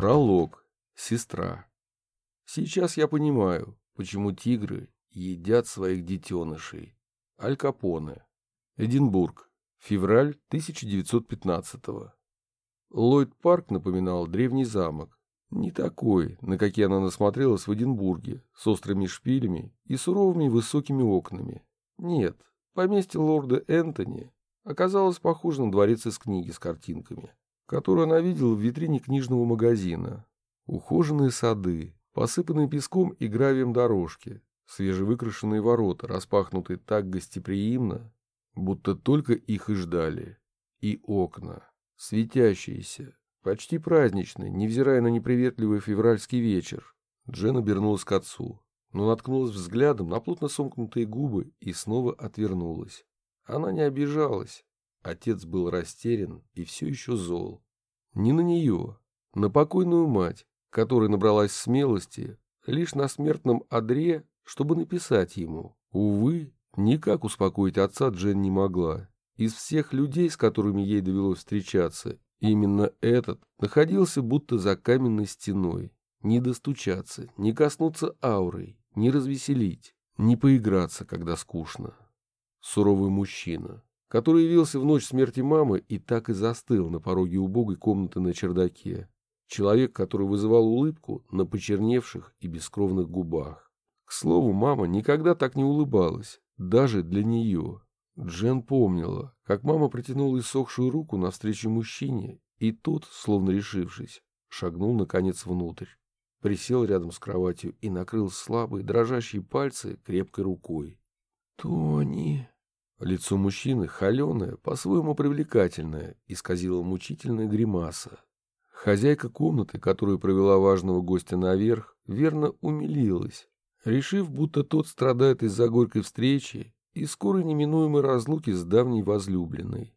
Пролог. Сестра. Сейчас я понимаю, почему тигры едят своих детенышей. Аль Капоне. Эдинбург. Февраль 1915 -го. Ллойд Парк напоминал древний замок. Не такой, на какие она насмотрелась в Эдинбурге, с острыми шпилями и суровыми высокими окнами. Нет, поместье лорда Энтони оказалось похоже на дворец из книги с картинками, которую она видела в витрине книжного магазина. Ухоженные сады, посыпанные песком и гравием дорожки, свежевыкрашенные ворота, распахнутые так гостеприимно, будто только их и ждали. И окна, светящиеся, почти праздничные, невзирая на неприветливый февральский вечер. Джен обернулась к отцу, но наткнулась взглядом на плотно сомкнутые губы и снова отвернулась. Она не обижалась. Отец был растерян и все еще зол. Не на нее, на покойную мать, которая набралась смелости лишь на смертном одре, чтобы написать ему. Увы, никак успокоить отца Джен не могла. Из всех людей, с которыми ей довелось встречаться, именно этот находился будто за каменной стеной. Не достучаться, не коснуться аурой, не развеселить, не поиграться, когда скучно. Суровый мужчина, который явился в ночь смерти мамы и так и застыл на пороге убогой комнаты на чердаке. Человек, который вызывал улыбку на почерневших и бескровных губах. К слову, мама никогда так не улыбалась, даже для нее. Джен помнила, как мама протянула иссохшую руку навстречу мужчине, и тот, словно решившись, шагнул наконец внутрь. Присел рядом с кроватью и накрыл слабые, дрожащие пальцы крепкой рукой. «Тони!» Лицо мужчины, холеное, по-своему привлекательное, исказило мучительная гримаса. Хозяйка комнаты, которую провела важного гостя наверх, верно умилилась, решив, будто тот страдает из-за горькой встречи и скорой неминуемой разлуки с давней возлюбленной.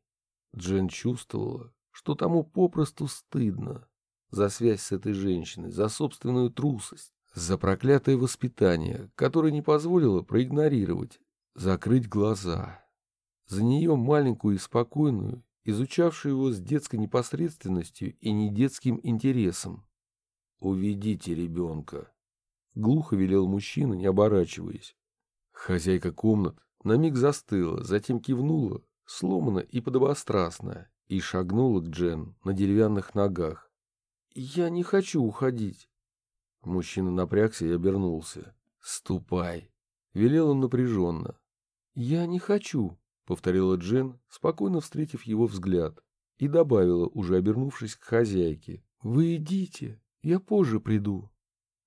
Джен чувствовала, что тому попросту стыдно за связь с этой женщиной, за собственную трусость, за проклятое воспитание, которое не позволило проигнорировать, закрыть глаза. За нее маленькую и спокойную, изучавшую его с детской непосредственностью и недетским интересом. «Уведите ребенка», — глухо велел мужчина, не оборачиваясь. Хозяйка комнат на миг застыла, затем кивнула, сломанно и подобострастно, и шагнула к Джен на деревянных ногах. «Я не хочу уходить». Мужчина напрягся и обернулся. «Ступай», — велел он напряженно. «Я не хочу», — повторила Джен, спокойно встретив его взгляд, и добавила, уже обернувшись к хозяйке. «Вы идите, я позже приду».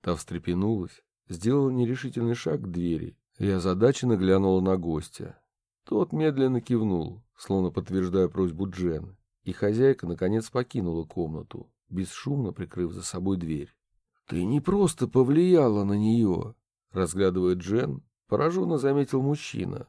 Та встрепенулась, сделала нерешительный шаг к двери и озадаченно глянула на гостя. Тот медленно кивнул, словно подтверждая просьбу Джен, и хозяйка наконец покинула комнату, бесшумно прикрыв за собой дверь. «Ты не просто повлияла на нее», — разглядывая Джен, пораженно заметил мужчина,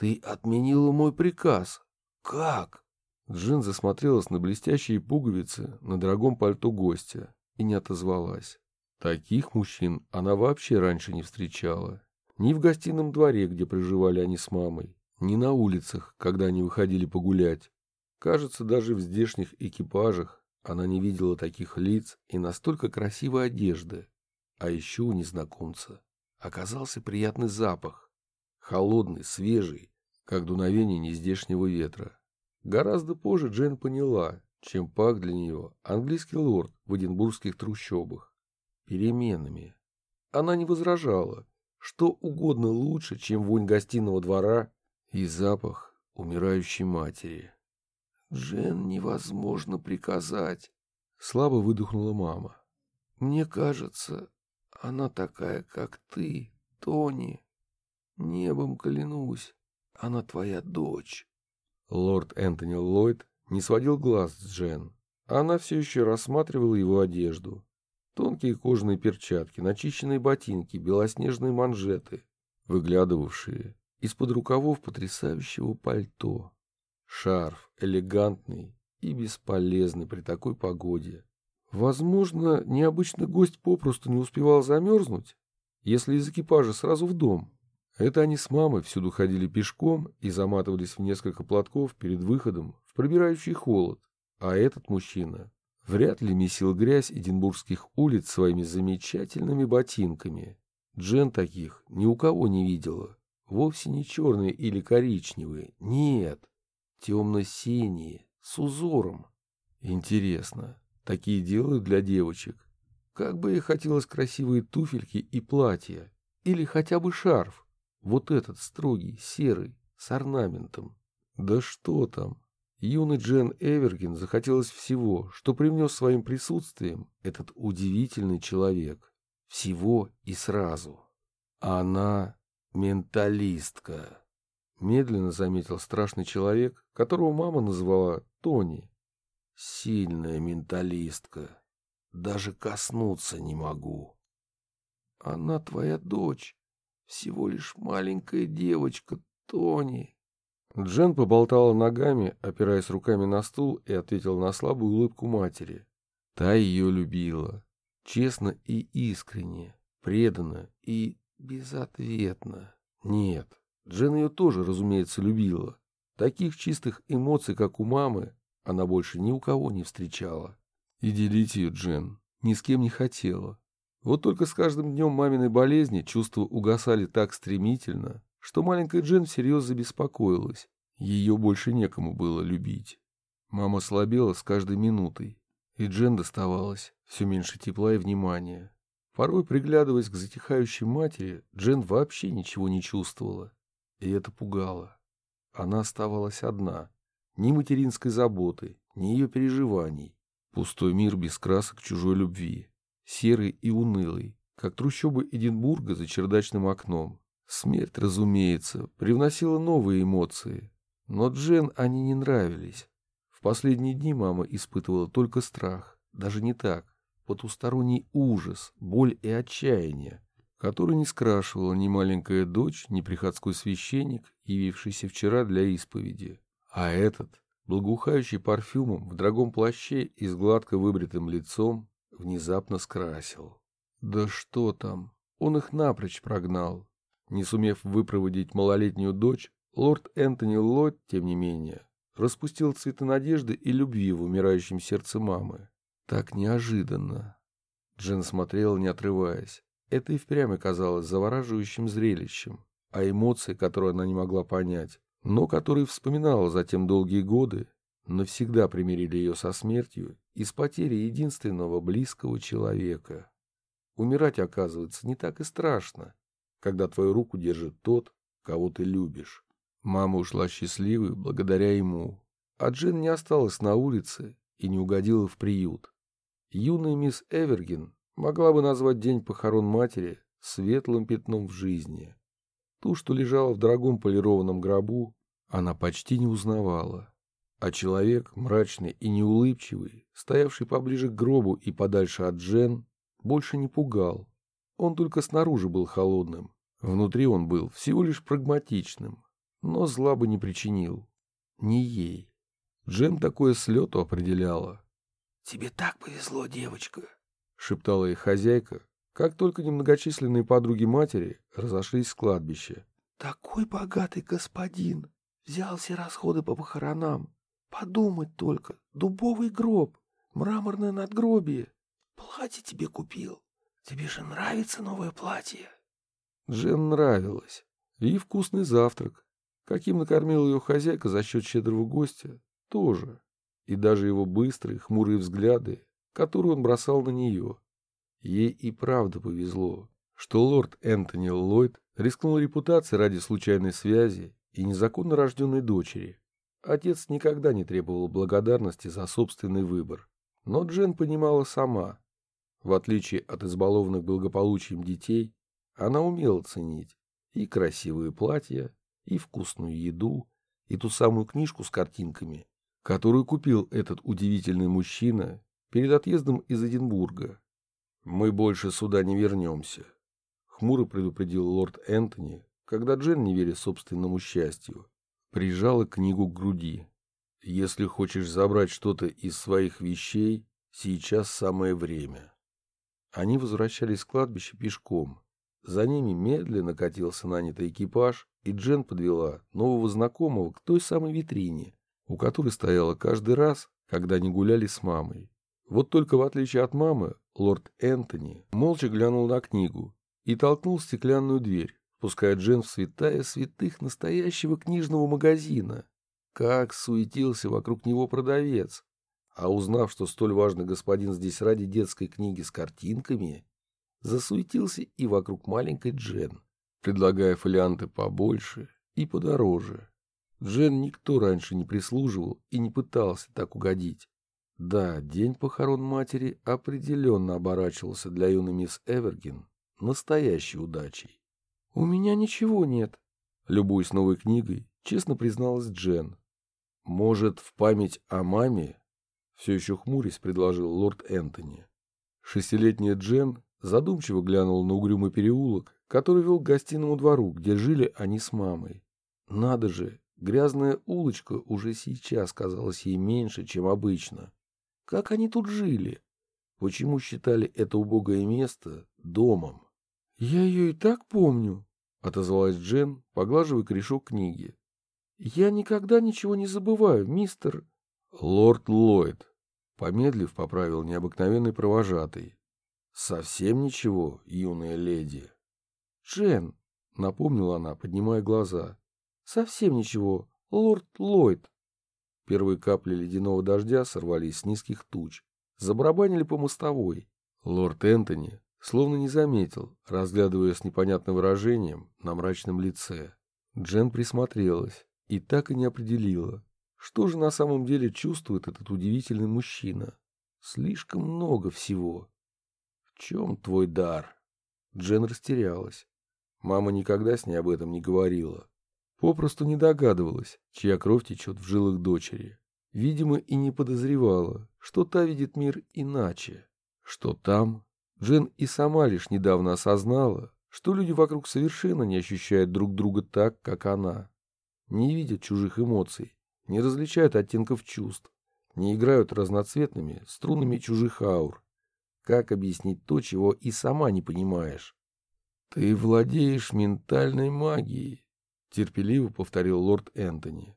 «Ты отменила мой приказ. Как?» Джин засмотрелась на блестящие пуговицы на дорогом пальто гостя и не отозвалась. Таких мужчин она вообще раньше не встречала. Ни в гостином дворе, где проживали они с мамой, ни на улицах, когда они выходили погулять. Кажется, даже в здешних экипажах она не видела таких лиц и настолько красивой одежды. А еще у незнакомца оказался приятный запах. Холодный, свежий, как дуновение нездешнего ветра. Гораздо позже Джейн поняла, чем пах для нее английский лорд в эдинбургских трущобах. Переменами. Она не возражала, что угодно лучше, чем вонь гостиного двора и запах умирающей матери. «Джен невозможно приказать», — слабо выдохнула мама. «Мне кажется, она такая, как ты, Тони. Небом клянусь, она твоя дочь. Лорд Энтони Ллойд не сводил глаз с Джен. Она все еще рассматривала его одежду. Тонкие кожаные перчатки, начищенные ботинки, белоснежные манжеты, выглядывавшие из-под рукавов потрясающего пальто. Шарф элегантный и бесполезный при такой погоде. Возможно, необычный гость попросту не успевал замерзнуть, если из экипажа сразу в дом. Это они с мамой всюду ходили пешком и заматывались в несколько платков перед выходом в пробирающий холод. А этот мужчина вряд ли месил грязь эдинбургских улиц своими замечательными ботинками. Джен таких ни у кого не видела. Вовсе не черные или коричневые, нет, темно-синие, с узором. Интересно, такие делают для девочек? Как бы ей хотелось красивые туфельки и платья, или хотя бы шарф, вот этот строгий, серый, с орнаментом. Да что там, юный Джен Эвергин захотелось всего, что привнес своим присутствием этот удивительный человек. Всего и сразу. Она менталистка. Медленно заметил страшный человек, которого мама назвала Тони. Сильная менталистка. Даже коснуться не могу. Она твоя дочь. Всего лишь маленькая девочка, Тони. Джен поболтала ногами, опираясь руками на стул, и ответил на слабую улыбку матери. Та ее любила. Честно и искренне, преданно и безответно. Нет, Джен ее тоже, разумеется, любила. Таких чистых эмоций, как у мамы, она больше ни у кого не встречала. И делить ее Джен ни с кем не хотела. Вот только с каждым днем маминой болезни чувства угасали так стремительно, что маленькая Джен всерьез забеспокоилась. Ее больше некому было любить. Мама слабела с каждой минутой, и Джен доставалась все меньше тепла и внимания. Порой, приглядываясь к затихающей матери, Джен вообще ничего не чувствовала, и это пугало. Она оставалась одна, ни материнской заботы, ни ее переживаний. Пустой мир без красок чужой любви, серый и унылый, как трущобы Эдинбурга за чердачным окном. Смерть, разумеется, привносила новые эмоции, но Джен они не нравились. В последние дни мама испытывала только страх, даже не так, потусторонний ужас, боль и отчаяние, который не скрашивала ни маленькая дочь, ни приходской священник, явившийся вчера для исповеди. А этот, благоухающий парфюмом в дорогом плаще и с гладко выбритым лицом, внезапно скрасил. Да что там, он их напрочь прогнал, не сумев выпроводить малолетнюю дочь, лорд Энтони Ллойд, тем не менее, распустил цветы надежды и любви в умирающем сердце мамы. Так неожиданно. Джен смотрела, не отрываясь. Это и впрямь казалось завораживающим зрелищем, а эмоции, которые она не могла понять, но которые вспоминала затем долгие годы, навсегда примирили ее со смертью и с потерей единственного близкого человека. Умирать, оказывается, не так и страшно, когда твою руку держит тот, кого ты любишь. Мама ушла счастливой благодаря ему, а Джин не осталась на улице и не угодила в приют. Юная мисс Эвергин могла бы назвать день похорон матери светлым пятном в жизни. Ту, что лежала в дорогом полированном гробу, она почти не узнавала. А человек, мрачный и неулыбчивый, стоявший поближе к гробу и подальше от Джен, больше не пугал. Он только снаружи был холодным. Внутри он был всего лишь прагматичным, но зла бы не причинил. Не ей. Джем такое слету определяла. «Тебе так повезло, девочка», — шептала ей хозяйка, как только немногочисленные подруги матери разошлись с кладбища. «Такой богатый господин! Взял все расходы по похоронам. Подумать только, дубовый гроб, мраморное надгробие. Платье тебе купил. Тебе же нравится новое платье?» Джен нравилось. И вкусный завтрак, каким накормила ее хозяйка за счет щедрого гостя, тоже. И даже его быстрые, хмурые взгляды, которые он бросал на нее. Ей и правда повезло, что лорд Энтони Ллойд рискнул репутацией ради случайной связи и незаконно рожденной дочери. Отец никогда не требовал благодарности за собственный выбор. Но Джен понимала сама, в отличие от избалованных благополучием детей, она умела ценить и красивые платья, и вкусную еду, и ту самую книжку с картинками, которую купил этот удивительный мужчина перед отъездом из Эдинбурга. «Мы больше сюда не вернемся», — хмуро предупредил лорд Энтони, когда Джен, не веря собственному счастью, прижала книгу к груди. «Если хочешь забрать что-то из своих вещей, сейчас самое время». Они возвращались с кладбища пешком. За ними медленно катился нанятый экипаж, и Джен подвела нового знакомого к той самой витрине, у которой стояла каждый раз, когда они гуляли с мамой. Вот только в отличие от мамы, лорд Энтони молча глянул на книгу и толкнул стеклянную дверь, пуская Джен в святая святых настоящего книжного магазина. Как суетился вокруг него продавец. А узнав, что столь важный господин здесь ради детской книги с картинками, засуетился и вокруг маленькой Джен, предлагая фолианты побольше и подороже. Джен никто раньше не прислуживал и не пытался так угодить. Да, день похорон матери определенно оборачивался для юной мисс Эвергин настоящей удачей. «У меня ничего нет», — любуясь новой книгой, честно призналась Джен. «Может, в память о маме?» — все еще хмурясь предложил лорд Энтони. Шестилетняя Джен задумчиво глянула на угрюмый переулок, который вел к гостиному двору, где жили они с мамой. Надо же, грязная улочка уже сейчас казалась ей меньше, чем обычно. Как они тут жили? Почему считали это убогое место домом? — Я ее и так помню, — отозвалась Джен, поглаживая корешок книги. — Я никогда ничего не забываю, мистер... — Лорд Ллойд, — помедлив поправил необыкновенный провожатый. — Совсем ничего, юная леди. — Джен, — напомнила она, поднимая глаза. — Совсем ничего, лорд Ллойд. Первые капли ледяного дождя сорвались с низких туч, забарабанили по мостовой. Лорд Энтони словно не заметил, разглядывая с непонятным выражением на мрачном лице. Джен присмотрелась и так и не определила, что же на самом деле чувствует этот удивительный мужчина. Слишком много всего. В чем твой дар? Джен растерялась. Мама никогда с ней об этом не говорила. Попросту не догадывалась, чья кровь течет в жилах дочери. Видимо, и не подозревала, что та видит мир иначе. Что там Джен и сама лишь недавно осознала, что люди вокруг совершенно не ощущают друг друга так, как она. Не видят чужих эмоций, не различают оттенков чувств, не играют разноцветными струнами чужих аур. Как объяснить то, чего и сама не понимаешь? Ты владеешь ментальной магией, терпеливо повторил лорд Энтони.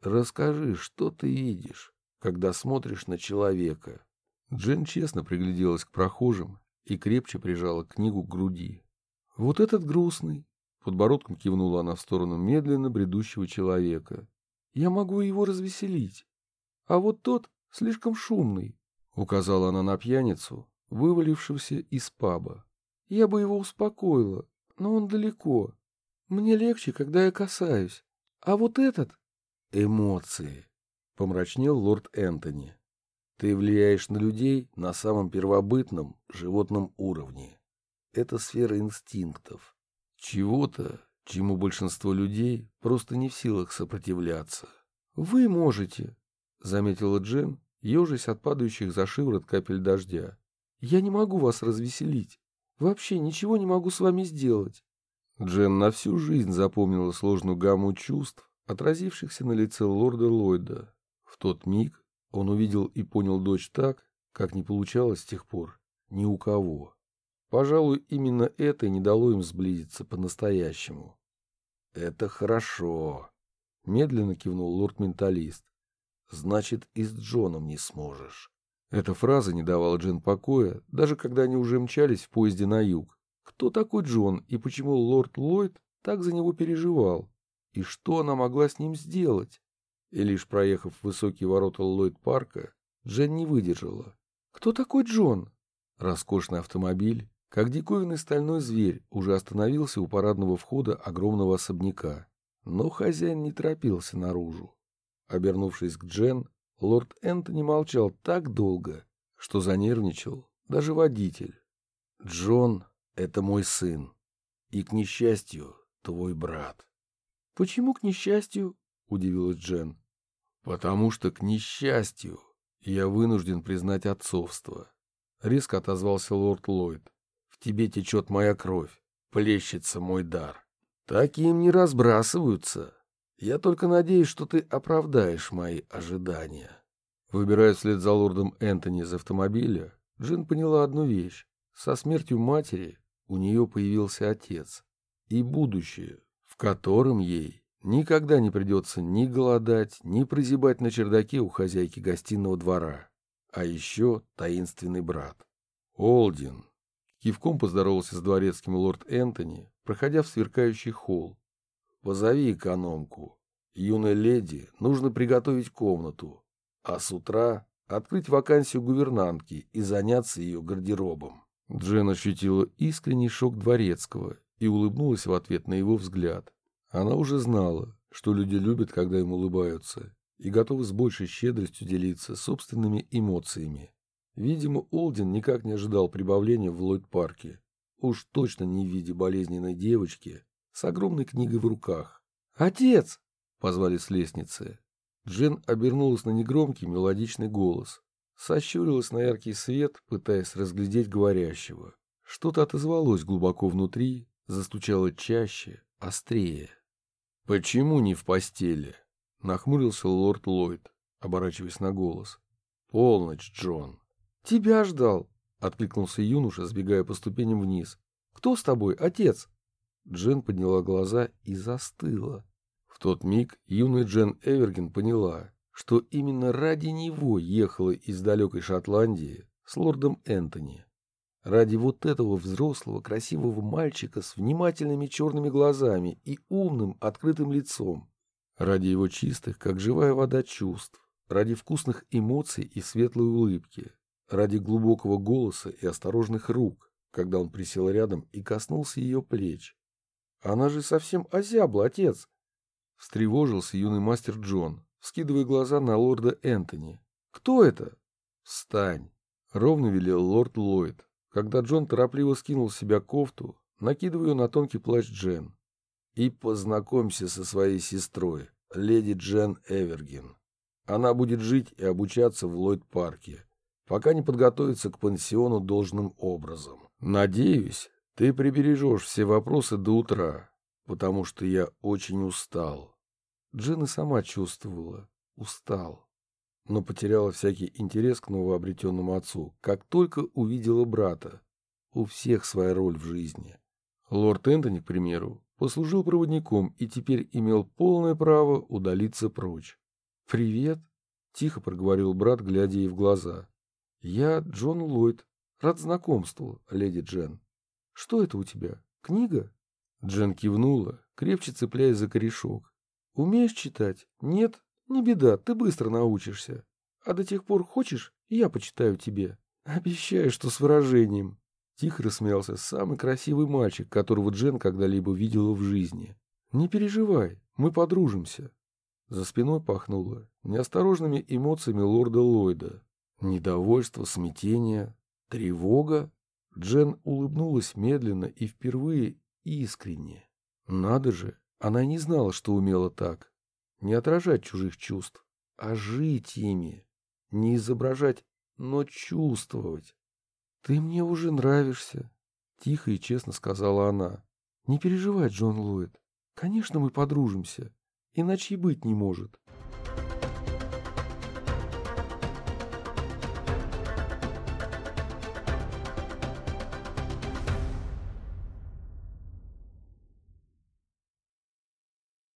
Расскажи, что ты видишь, когда смотришь на человека. Джен честно пригляделась к прохожим и крепче прижала книгу к груди. Вот этот грустный, подбородком кивнула она в сторону медленно бредущего человека. Я могу его развеселить. А вот тот слишком шумный, указала она на пьяницу, вывалившегося из паба. Я бы его успокоила, но он далеко, мне легче, когда я касаюсь. А вот этот... Эмоции. Помрачнел лорд Энтони. Ты влияешь на людей на самом первобытном животном уровне. Это сфера инстинктов. Чего-то, чему большинство людей просто не в силах сопротивляться. Вы можете, заметила Джен, ежась от падающих за шиворот капель дождя. Я не могу вас развеселить. Вообще ничего не могу с вами сделать. Джен на всю жизнь запомнила сложную гамму чувств, отразившихся на лице лорда Ллойда. В тот миг он увидел и понял дочь так, как не получалось с тех пор ни у кого. Пожалуй, именно это и не дало им сблизиться по-настоящему. «Это хорошо», — медленно кивнул лорд-менталист. «Значит, и с Джоном не сможешь». Эта фраза не давала Джен покоя, даже когда они уже мчались в поезде на юг, кто такой Джон и почему лорд Ллойд так за него переживал? И что она могла с ним сделать? И лишь проехав высокие ворота Ллойд-парка, Джен не выдержала. «Кто такой Джон?» Роскошный автомобиль, как диковинный стальной зверь, уже остановился у парадного входа огромного особняка. Но хозяин не торопился наружу. Обернувшись к Джен, лорд Энтони молчал так долго, что занервничал даже водитель. Джон это мой сын. И, к несчастью, твой брат. — Почему к несчастью? — удивилась Джен. — Потому что, к несчастью, я вынужден признать отцовство. Резко отозвался лорд Ллойд. В тебе течет моя кровь, плещется мой дар. Таким не разбрасываются. Я только надеюсь, что ты оправдаешь мои ожидания. Выбирая вслед за лордом Энтони из автомобиля, Джин поняла одну вещь. Со смертью матери у нее появился отец и будущее, в котором ей никогда не придется ни голодать, ни прозябать на чердаке у хозяйки гостиного двора. А еще таинственный брат. Олдин. Кивком поздоровался с дворецким лорд Энтони, проходя в сверкающий холл. «Позови экономку. Юной леди нужно приготовить комнату, а с утра открыть вакансию гувернантки и заняться ее гардеробом». Джен ощутила искренний шок дворецкого и улыбнулась в ответ на его взгляд. Она уже знала, что люди любят, когда им улыбаются, и готовы с большей щедростью делиться собственными эмоциями. Видимо, Олдин никак не ожидал прибавления в Ллойд-парке. Уж точно не в виде болезненной девочки с огромной книгой в руках. «Отец!» — позвали с лестницы. Джен обернулась на негромкий мелодичный голос. Сощурилась на яркий свет, пытаясь разглядеть говорящего. Что-то отозвалось глубоко внутри, застучало чаще, острее. «Почему не в постели?» — нахмурился лорд Ллойд, оборачиваясь на голос. «Полночь, Джон». «Тебя ждал», — откликнулся юноша, сбегая по ступеням вниз. «Кто с тобой, отец?» Джен подняла глаза и застыла. В тот миг юная Джен Эверген поняла, что именно ради него ехала из далекой Шотландии с лордом Энтони. Ради вот этого взрослого красивого мальчика с внимательными черными глазами и умным открытым лицом, Ради его чистых, как живая вода, чувств. Ради вкусных эмоций и светлой улыбки. Ради глубокого голоса и осторожных рук, когда он присел рядом и коснулся ее плеч. «Она же совсем озябла, отец!» Встревожился юный мастер Джон, скидывая глаза на лорда Энтони. «Кто это?» «Встань!» — ровно велел лорд Ллойд, когда Джон торопливо скинул с себя кофту, накидывая на тонкий плащ Джен и познакомься со своей сестрой, леди Джен Эвергин. Она будет жить и обучаться в Ллойд-парке, пока не подготовится к пансиону должным образом. Надеюсь, ты прибережешь все вопросы до утра, потому что я очень устал. Джен и сама чувствовала, устал, но потеряла всякий интерес к новообретенному отцу, как только увидела брата. У всех своя роль в жизни. Лорд Энтони, к примеру, послужил проводником и теперь имел полное право удалиться прочь. «Привет!» — тихо проговорил брат, глядя ей в глаза. «Я Джон Ллойд. Рад знакомству, леди Джен. Что это у тебя? Книга?» Джен кивнула, крепче цепляясь за корешок. «Умеешь читать? Нет? Не беда, ты быстро научишься. А до тех пор хочешь, я почитаю тебе. Обещаю, что с выражением. Тихо рассмеялся самый красивый мальчик, которого Джен когда-либо видела в жизни. «Не переживай, мы подружимся». За спиной пахнуло неосторожными эмоциями лорда Ллойда. Недовольство, смятение, тревога. Джен улыбнулась медленно и впервые искренне. Надо же, она не знала, что умела так. Не отражать чужих чувств, а жить ими. Не изображать, но чувствовать. «Ты мне уже нравишься», — тихо и честно сказала она. «Не переживай, Джон Ллойд. Конечно, мы подружимся. Иначе и быть не может».